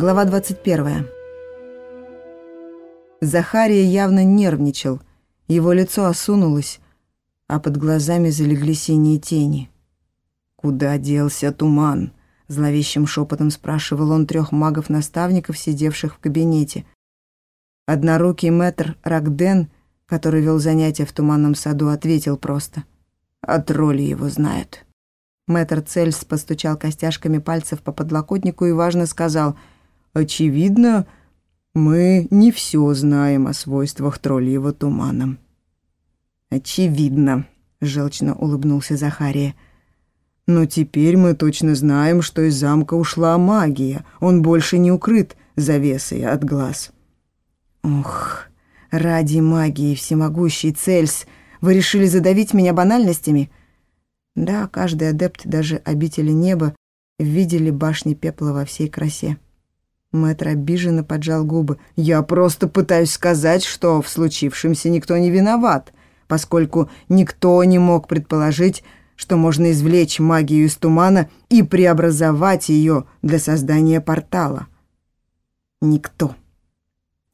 Глава 21. Захария явно нервничал. Его лицо осунулось, а под глазами залегли синие тени. «Куда делся туман?» — зловещим шепотом спрашивал он трех магов-наставников, сидевших в кабинете. Однорукий мэтр Рагден, который вел занятия в туманном саду, ответил просто. «А тролли его знают». Мэтр Цельс постучал костяшками пальцев по подлокотнику и важно сказал — Очевидно, мы не все знаем о свойствах тролльего тумана. Очевидно, желчно улыбнулся Захария. Но теперь мы точно знаем, что из замка ушла магия. Он больше не укрыт завесой от глаз. Ох, ради магии, всемогущий Цельс, вы решили задавить меня банальностями? Да, каждый адепт даже обители неба видели башни пепла во всей красе. Мэтр обиженно поджал губы. «Я просто пытаюсь сказать, что в случившемся никто не виноват, поскольку никто не мог предположить, что можно извлечь магию из тумана и преобразовать ее для создания портала. Никто.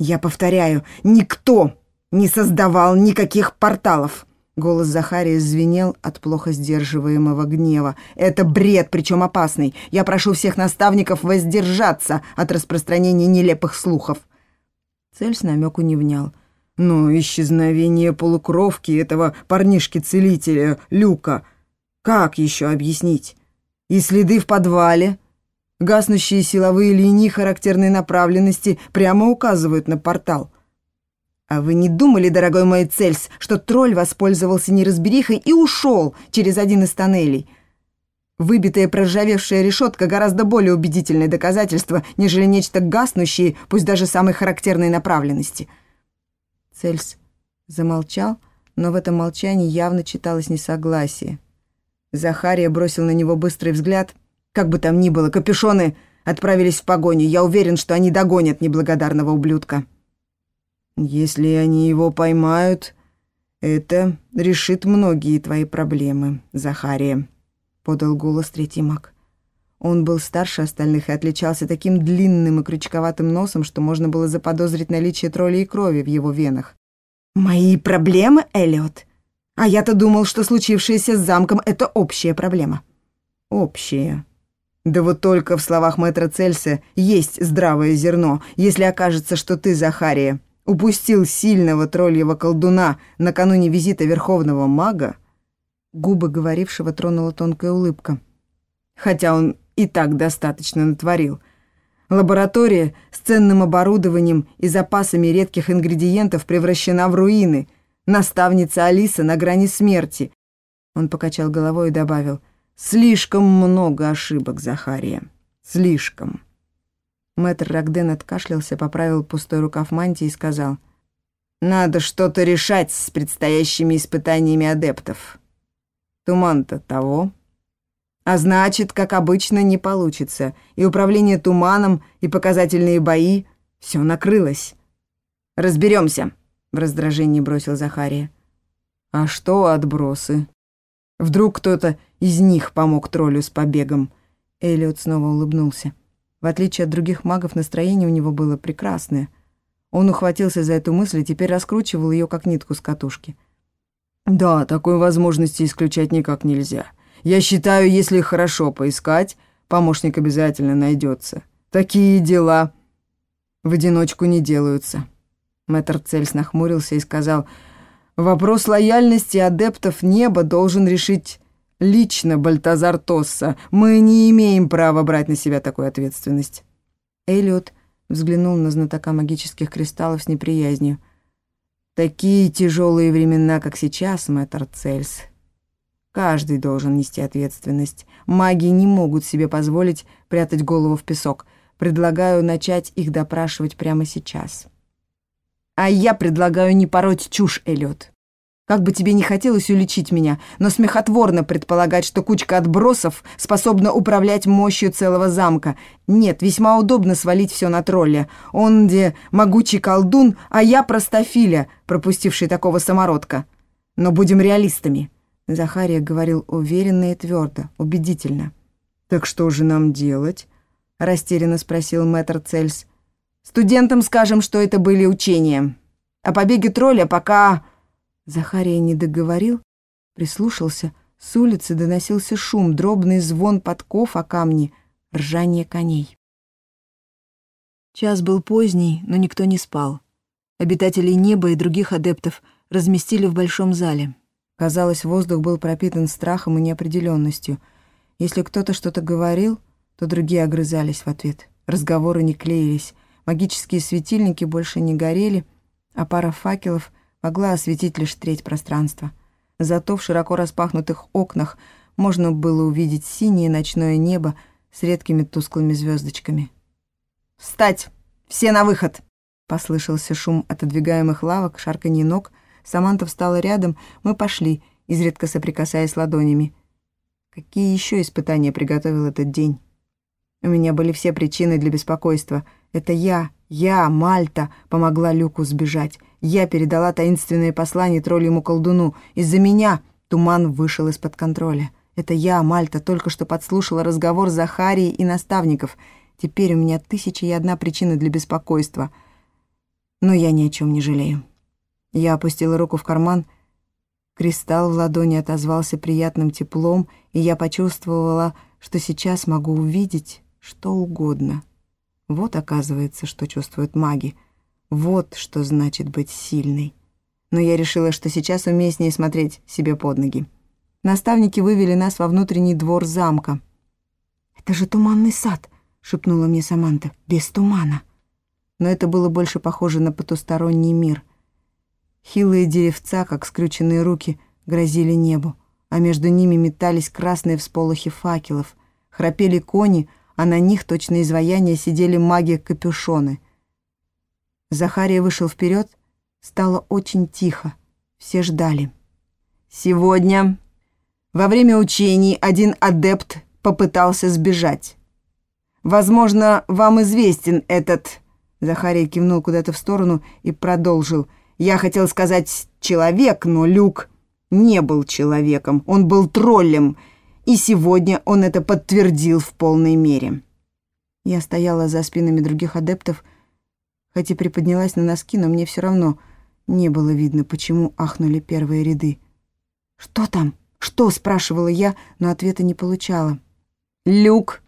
Я повторяю, никто не создавал никаких порталов. Голос Захария звенел от плохо сдерживаемого гнева. «Это бред, причем опасный. Я прошу всех наставников воздержаться от распространения нелепых слухов». Цель с намеку не внял. «Но исчезновение полукровки этого парнишки-целителя, Люка, как еще объяснить? И следы в подвале?» Гаснущие силовые линии характерной направленности прямо указывают на портал. «А вы не думали, дорогой мой Цельс, что тролль воспользовался неразберихой и ушел через один из тоннелей? Выбитая проржавевшая решетка гораздо более убедительное доказательство, нежели нечто гаснущее, пусть даже самой характерной направленности». Цельс замолчал, но в этом молчании явно читалось несогласие. Захария бросил на него быстрый взгляд. «Как бы там ни было, капюшоны отправились в погоню. Я уверен, что они догонят неблагодарного ублюдка». Если они его поймают, это решит многие твои проблемы, Захария», — подал голос третий маг. Он был старше остальных и отличался таким длинным и крючковатым носом, что можно было заподозрить наличие троллей крови в его венах. «Мои проблемы, Эллиот? А я-то думал, что случившееся с замком — это общая проблема». «Общая», да вот только в словах мэтра Цельса есть здравое зерно, если окажется, что ты, Захария, упустил сильного тролльего колдуна накануне визита верховного мага, губы говорившего тронула тонкая улыбка. Хотя он и так достаточно натворил. Лаборатория с ценным оборудованием и запасами редких ингредиентов превращена в руины. Наставница Алиса на грани смерти. Он покачал головой и добавил, «Слишком много ошибок, Захария. Слишком». Мэтр Рагден откашлялся, поправил пустой рукав мантии и сказал, «Надо что-то решать с предстоящими испытаниями адептов. Туман-то того. А значит, как обычно, не получится. И управление туманом, и показательные бои — все накрылось. Разберемся, в раздражении бросил Захария. «А что отбросы?» Вдруг кто-то из них помог троллю с побегом. Элliot снова улыбнулся. В отличие от других магов, настроение у него было прекрасное. Он ухватился за эту мысль и теперь раскручивал ее как нитку с катушки. «Да, такой возможности исключать никак нельзя. Я считаю, если хорошо поискать, помощник обязательно найдется. Такие дела в одиночку не делаются». Мэтр Цельс нахмурился и сказал, «Вопрос лояльности адептов неба должен решить Лично Бальтазар Тосса. Мы не имеем права брать на себя такую ответственность». Эллиот взглянул на знатока магических кристаллов с неприязнью. «Такие тяжелые времена, как сейчас, мэтр Цельс. Каждый должен нести ответственность. Маги не могут себе позволить прятать голову в песок. Предлагаю начать их допрашивать прямо сейчас». «А я предлагаю не пороть чушь, Эллиот. Как бы тебе не хотелось уличить меня, но смехотворно предполагать, что кучка отбросов способна управлять мощью целого замка. Нет, весьма удобно свалить все на тролля. Он где могучий колдун, а я простофиля, пропустивший такого самородка. Но будем реалистами. Захария говорил уверенно и твердо, убедительно. «Так что же нам делать?» — растерянно спросил мэтр Цельс. «Студентам скажем, что это были учения. О побеге тролля пока...» Захария не договорил, прислушался. С улицы доносился шум, дробный звон подков о камни, ржание коней. Час был поздний, но никто не спал. Обитателей неба и других адептов разместили в большом зале. Казалось, воздух был пропитан страхом и неопределенностью. Если кто-то что-то говорил, то другие огрызались в ответ. Разговоры не клеились, магические светильники больше не горели, а пара факелов могла осветить лишь треть пространства. Зато в широко распахнутых окнах можно было увидеть синее ночное небо с редкими тусклыми звездочками. «Встать! Все на выход!» Послышался шум отодвигаемых лавок, шарканье ног. Саманта встала рядом, мы пошли, изредка соприкасаясь ладонями. Какие еще испытания приготовил этот день? У меня были все причины для беспокойства. Это я, я, Мальта, помогла Люку сбежать. Я передала таинственное послание тролльему колдуну. Из-за меня туман вышел из-под контроля. Это я, Мальта, только что подслушала разговор Захарии и наставников. Теперь у меня тысяча и одна причина для беспокойства — но я ни о чем не жалею. Я опустила руку в карман, кристалл в ладони отозвался приятным теплом, и я почувствовала, что сейчас могу увидеть что угодно. Вот, оказывается, что чувствуют маги. Вот что значит быть сильной. Но я решила, что сейчас уместнее смотреть себе под ноги. Наставники вывели нас во внутренний двор замка. «Это же туманный сад», — шепнула мне Саманта, — «без тумана» но это было больше похоже на потусторонний мир. Хилые деревца, как скрюченные руки, грозили небу, а между ними метались красные всполохи факелов, храпели кони, а на них, точно изваяния, сидели маги-капюшоны. Захария вышел вперед, стало очень тихо, все ждали. «Сегодня, во время учений, один адепт попытался сбежать. Возможно, вам известен этот Захария кивнул куда-то в сторону и продолжил. «Я хотел сказать «человек», но Люк не был человеком, он был троллем, и сегодня он это подтвердил в полной мере». Я стояла за спинами других адептов, хоть и приподнялась на носки, но мне все равно не было видно, почему ахнули первые ряды. «Что там? Что?» — спрашивала я, но ответа не получала. «Люк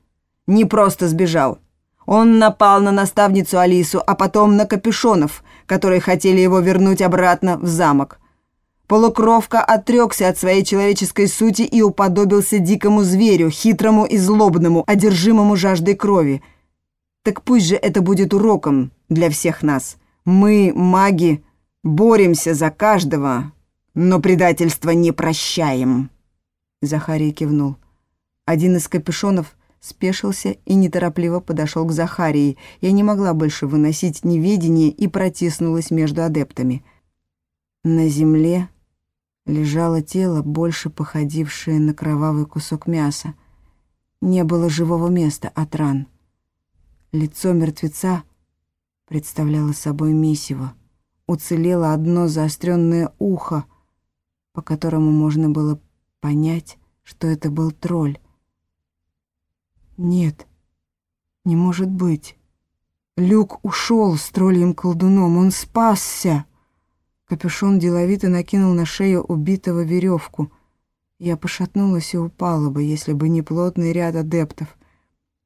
не просто сбежал». Он напал на наставницу Алису, а потом на капюшонов, которые хотели его вернуть обратно в замок. Полукровка отрекся от своей человеческой сути и уподобился дикому зверю, хитрому и злобному, одержимому жаждой крови. Так пусть же это будет уроком для всех нас. Мы, маги, боремся за каждого, но предательство не прощаем. Захарий кивнул. Один из капюшонов спешился и неторопливо подошел к Захарии. Я не могла больше выносить неведение и протиснулась между адептами. На земле лежало тело, больше походившее на кровавый кусок мяса. Не было живого места от ран. Лицо мертвеца представляло собой месиво. Уцелело одно заостренное ухо, по которому можно было понять, что это был тролль. Нет, не может быть. Люк ушел с троллем колдуном, он спасся. Капюшон деловито накинул на шею убитого веревку. Я пошатнулась и упала бы, если бы не плотный ряд адептов.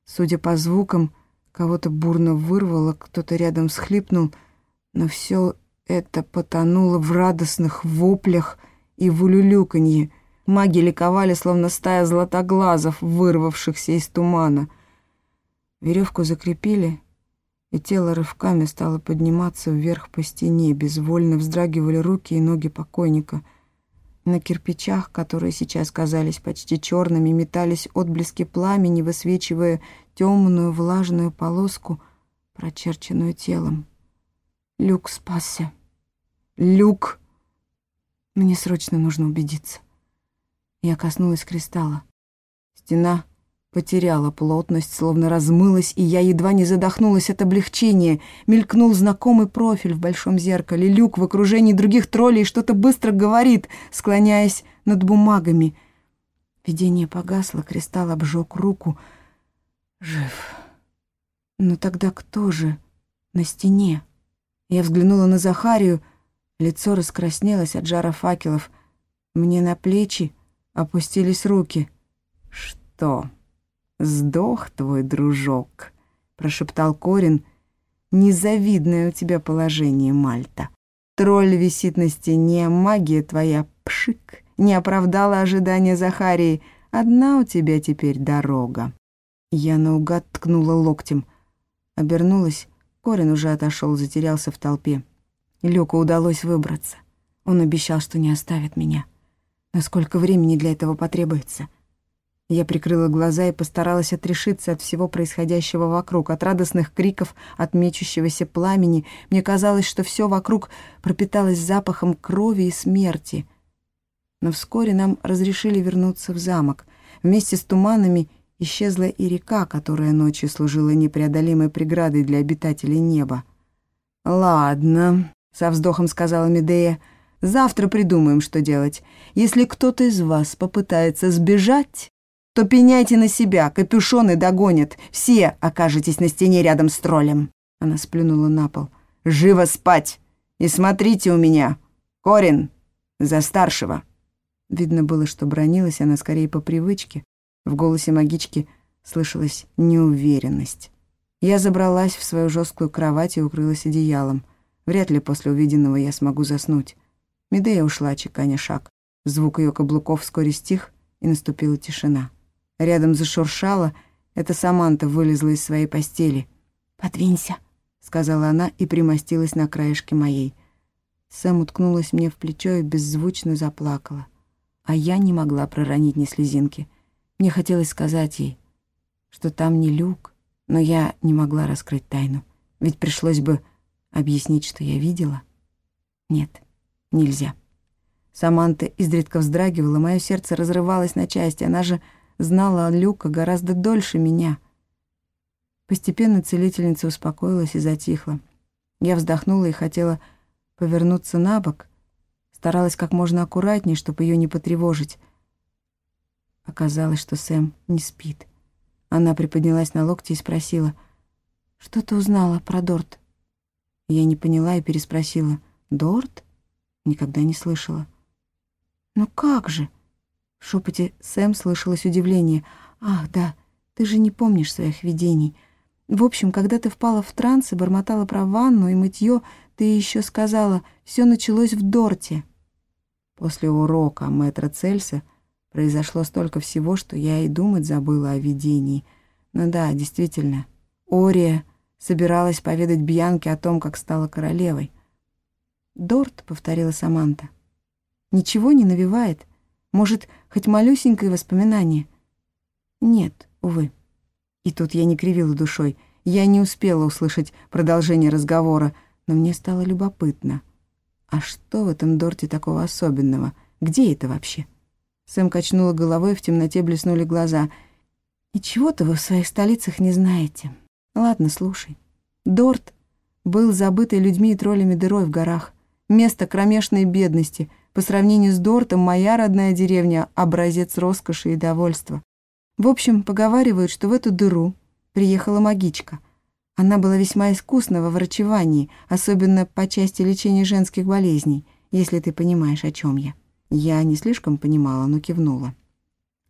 Судя по звукам, кого-то бурно вырвало, кто-то рядом схлипнул, но все это потонуло в радостных воплях и в улюлюканье — Маги ликовали, словно стая златоглазов, вырвавшихся из тумана. Веревку закрепили, и тело рывками стало подниматься вверх по стене. Безвольно вздрагивали руки и ноги покойника. На кирпичах, которые сейчас казались почти черными, метались отблески пламени, высвечивая темную влажную полоску, прочерченную телом. Люк спасся. Люк! Мне срочно нужно убедиться. Я коснулась кристалла. Стена потеряла плотность, словно размылась, и я едва не задохнулась от облегчения. Мелькнул знакомый профиль в большом зеркале. Люк в окружении других троллей что-то быстро говорит, склоняясь над бумагами. Видение погасло, кристалл обжег руку. Жив. Но тогда кто же на стене? Я взглянула на Захарию, лицо раскраснелось от жара факелов. Мне на плечи опустились руки. «Что, сдох твой дружок?» — прошептал Корин. «Незавидное у тебя положение, Мальта. Тролль висит на стене, магия твоя, пшик, не оправдала ожидания Захарии. Одна у тебя теперь дорога». Я наугад ткнула локтем. Обернулась, Корин уже отошел, затерялся в толпе. Люку удалось выбраться. Он обещал, что не оставит меня. Насколько времени для этого потребуется? Я прикрыла глаза и постаралась отрешиться от всего происходящего вокруг, от радостных криков, от мечущегося пламени. Мне казалось, что все вокруг пропиталось запахом крови и смерти. Но вскоре нам разрешили вернуться в замок. Вместе с туманами исчезла и река, которая ночью служила непреодолимой преградой для обитателей неба. «Ладно», — со вздохом сказала Медея, — Завтра придумаем, что делать. Если кто-то из вас попытается сбежать, то пеняйте на себя, капюшоны догонят. Все окажетесь на стене рядом с троллем». Она сплюнула на пол. «Живо спать! И смотрите у меня! Корин, за старшего!» Видно было, что бронилась она скорее по привычке. В голосе магички слышалась неуверенность. Я забралась в свою жесткую кровать и укрылась одеялом. Вряд ли после увиденного я смогу заснуть. Медея ушла, чеканя шаг. Звук ее каблуков вскоре стих, и наступила тишина. Рядом зашуршало, это Саманта вылезла из своей постели. «Подвинься», — сказала она и примостилась на краешке моей. Сэм уткнулась мне в плечо и беззвучно заплакала. А я не могла проронить ни слезинки. Мне хотелось сказать ей, что там не люк, но я не могла раскрыть тайну. Ведь пришлось бы объяснить, что я видела. Нет нельзя. Саманта изредка вздрагивала, мое сердце разрывалось на части, она же знала Люка гораздо дольше меня. Постепенно целительница успокоилась и затихла. Я вздохнула и хотела повернуться на бок, старалась как можно аккуратнее, чтобы ее не потревожить. Оказалось, что Сэм не спит. Она приподнялась на локти и спросила, «Что ты узнала про Дорт?» Я не поняла и переспросила, «Дорт?» Никогда не слышала. «Ну как же?» В шепоте Сэм слышалось удивление. «Ах, да, ты же не помнишь своих видений. В общем, когда ты впала в транс и бормотала про ванну и мытье, ты еще сказала, все началось в Дорте». После урока мэтра Цельса произошло столько всего, что я и думать забыла о видении. Ну да, действительно, Ория собиралась поведать Бьянке о том, как стала королевой. «Дорт», — повторила Саманта. «Ничего не навевает? Может, хоть малюсенькое воспоминание?» «Нет, увы». И тут я не кривила душой. Я не успела услышать продолжение разговора, но мне стало любопытно. А что в этом Дорте такого особенного? Где это вообще? Сэм качнула головой, в темноте блеснули глаза. «И чего-то вы в своих столицах не знаете. Ладно, слушай. Дорт был забытый людьми и троллями дырой в горах место кромешной бедности. По сравнению с Дортом, моя родная деревня — образец роскоши и довольства. В общем, поговаривают, что в эту дыру приехала магичка. Она была весьма искусна во врачевании, особенно по части лечения женских болезней, если ты понимаешь, о чем я. Я не слишком понимала, но кивнула.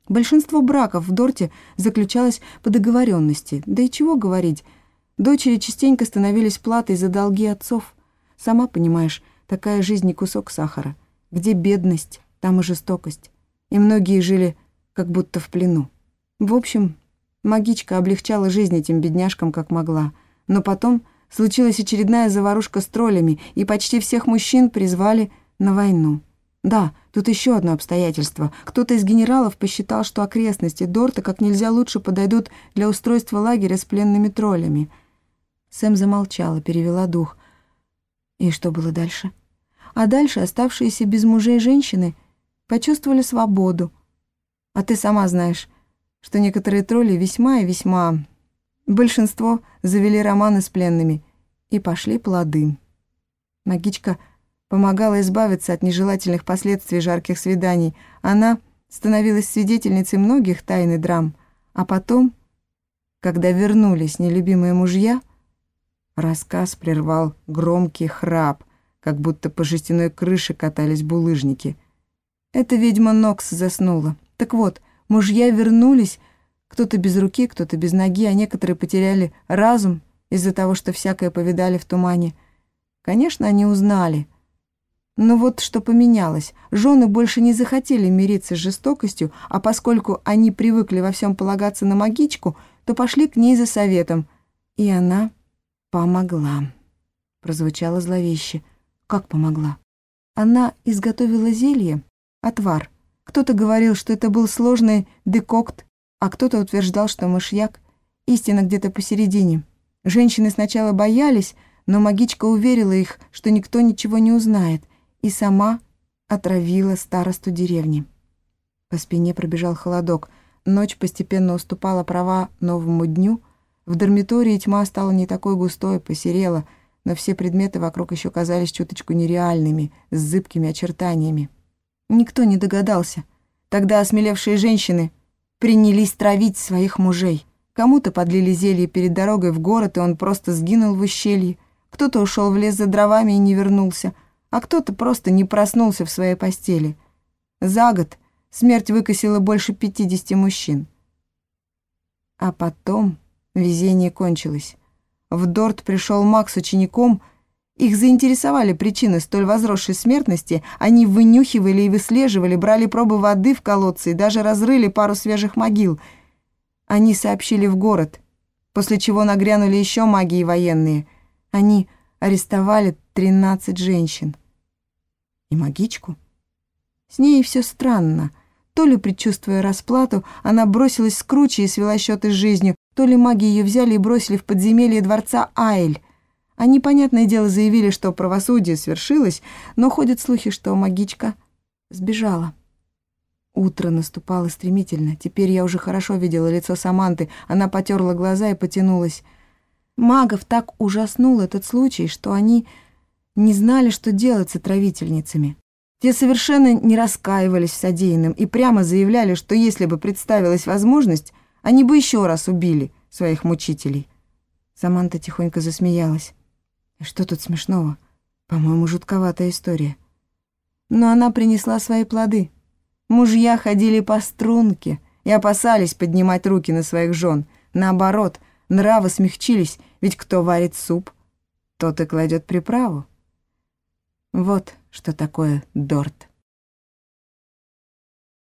Большинство браков в Дорте заключалось по договоренности, да и чего говорить, дочери частенько становились платой за долги отцов. Сама понимаешь, Такая жизнь не кусок сахара. Где бедность, там и жестокость. И многие жили как будто в плену. В общем, магичка облегчала жизнь этим бедняжкам как могла. Но потом случилась очередная заварушка с троллями, и почти всех мужчин призвали на войну. Да, тут еще одно обстоятельство. Кто-то из генералов посчитал, что окрестности Дорта как нельзя лучше подойдут для устройства лагеря с пленными троллями. Сэм замолчала, перевела дух. И что было дальше? — а дальше оставшиеся без мужей женщины почувствовали свободу. А ты сама знаешь, что некоторые тролли весьма и весьма... Большинство завели романы с пленными, и пошли плоды. Магичка помогала избавиться от нежелательных последствий жарких свиданий. Она становилась свидетельницей многих тайн драм, а потом когда вернулись нелюбимые мужья, рассказ прервал громкий храп, как будто по жестяной крыше катались булыжники. Эта ведьма Нокс заснула. Так вот, мужья вернулись, кто-то без руки, кто-то без ноги, а некоторые потеряли разум из-за того, что всякое повидали в тумане. Конечно, они узнали. Но вот что поменялось. Жены больше не захотели мириться с жестокостью, а поскольку они привыкли во всем полагаться на магичку, то пошли к ней за советом. И она помогла. Прозвучало зловеще. Как помогла? Она изготовила зелье, отвар. Кто-то говорил, что это был сложный декокт, а кто-то утверждал, что мышьяк — истина где-то посередине. Женщины сначала боялись, но магичка уверила их, что никто ничего не узнает, и сама отравила старосту деревни. По спине пробежал холодок. Ночь постепенно уступала права новому дню. В дармитории тьма стала не такой густой, посерела, но все предметы вокруг еще казались чуточку нереальными, с зыбкими очертаниями. Никто не догадался. Тогда осмелевшие женщины принялись травить своих мужей. Кому-то подлили зелье перед дорогой в город, и он просто сгинул в ущелье. Кто-то ушел в лес за дровами и не вернулся, а кто-то просто не проснулся в своей постели. За год смерть выкосила больше 50 мужчин. А потом везение кончилось. В Дорт пришел маг с учеником. Их заинтересовали причины столь возросшей смертности. Они вынюхивали и выслеживали, брали пробы воды в колодце и даже разрыли пару свежих могил — они сообщили в город, после чего нагрянули еще маги и военные. Они арестовали 13 женщин. И магичку? С ней все странно. То ли, предчувствуя расплату, она бросилась с круче и свела счеты с жизнью, то ли маги ее взяли и бросили в подземелье дворца Айль. Они, понятное дело, заявили, что правосудие свершилось, но ходят слухи, что магичка сбежала. Утро наступало стремительно. Теперь я уже хорошо видела лицо Саманты. Она потерла глаза и потянулась. Магов так ужаснул этот случай, что они не знали, что делать с отравительницами. Те совершенно не раскаивались в содеянном и прямо заявляли, что если бы представилась возможность, они бы еще раз убили своих мучителей. Саманта тихонько засмеялась. Что тут смешного? По-моему, жутковатая история. Но она принесла свои плоды. Мужья ходили по струнке и опасались поднимать руки на своих жен. Наоборот, нравы смягчились, ведь кто варит суп, тот и кладет приправу. Вот что такое дорт.